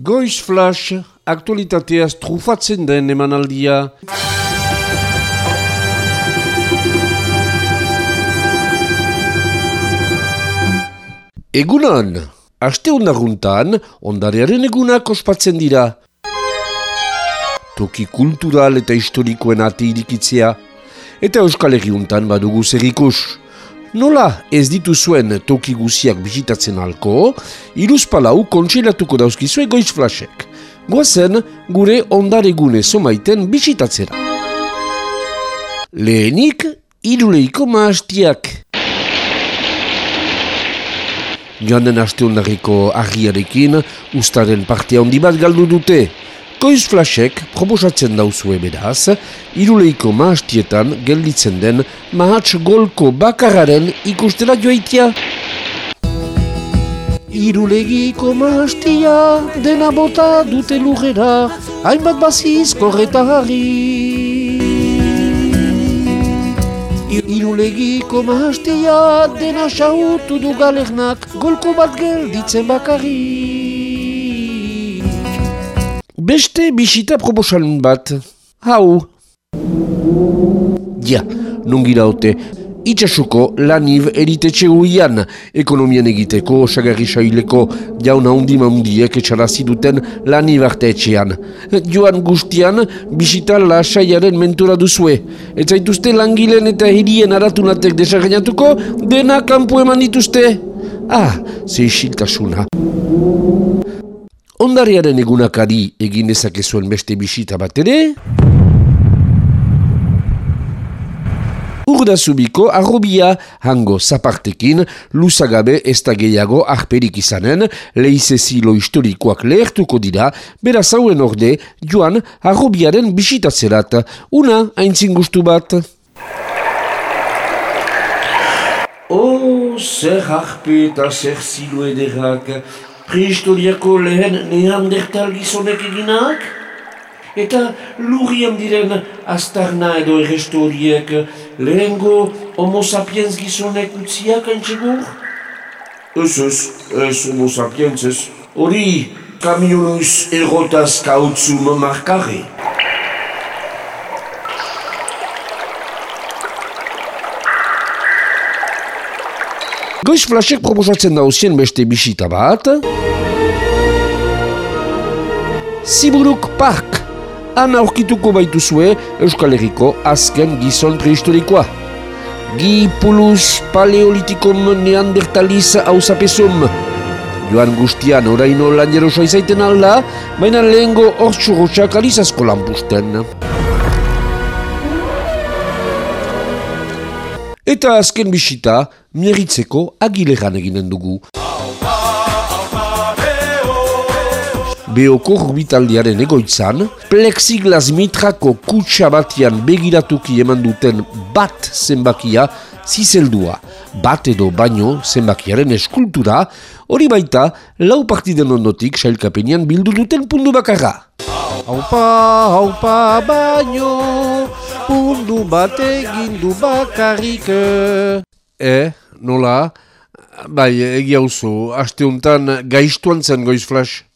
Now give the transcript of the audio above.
Goiz Flash, aktualitateaz trufatzen den emanaldia. Egunan, aste ondarruntan, ondarearen egunak ospatzen dira. Toki kultural eta historikoen ate irikitzea, eta Euskal Herriuntan badugu zerrikus. Nola ez dituzuen toki guziak bizitatzen alko, iruzpalau kontsilatuko dauzkizue goiz flasek. Goazen, gure ondaregune somaiten bizitatzera. Lehenik, iruleiko maastiak. Joan den aste ondareko argiarekin, ustaren handi bat galdu dute. Koiz Flashek proposatzen dauzue beraz, iruleiko maastietan gelditzen den mahats golko bakararen ikustera joaitia. Irulegiko maastia dena bota dute lugera, hainbat baziz korreta harri. Irulegiko maastia dena xautu du galernak, golko bat gelditzen bakarri. Beste bisita proposan bat. Hau. Ja, nungira ote. Itxasuko laniv eritetxe huian, ekonomian egiteko, sagarri saileko jauna hundi maundiek etxarazi duten laniv arte etxean. Joan guztian, bisita lasaiaren mentura duzue. Ez zaituzte langilen eta hirien aratunatek desagainatuko, dena kanpo eman dituzte. Ah, ze isiltasuna. Ondariaren egunakari egin dezakezuen beste bisita bat ere. Urda zubiko arrobia hango zapartekin luzagabe ez da gehiago arperik izanen leizezilo historikoak lehertuko dira beraz hauen orde joan arrobiaren bisitatzerat. Una haintzin gustu bat. Oh, zer harpe eta zer zilo ederrak prehistoriako lehen neandertal gizonek eginak? Eta lurian diren astarna edo erresto horiek lehengo homo sapiens gizonek utziak antxegur? Ez ez, ez homo sapiens ez. Hori kamionuz erotaz kautzum markarri. Goiz flasek proposatzen dauzien beste bisita bat. Ziburuk Park. Han aurkituko baituzue Euskal Herriko azken gizon prehistorikoa. Gipulus paleolitikom neandertaliz hausapesum. Joan guztian oraino lan jerosoa izaiten alda, baina lehengo hortxurrotxak alizazko lanpusten. Eta azken bisita, mieritzeko agileran eginen dugu. Beoko rurbitaldiaren egoitzan, plexiglas mitrako kutsa batian begiratuki eman duten bat zenbakia zizeldua. Bat edo baino zenbakiaren eskultura, hori baita lau partiden ondotik sailkapenian bildu duten pundu bakarra. Haupa, haupa, baino, pundu bat egin du bakarrik. E, nola? Bai, egia uzu, aste honetan gaiztuan zen goiz flash.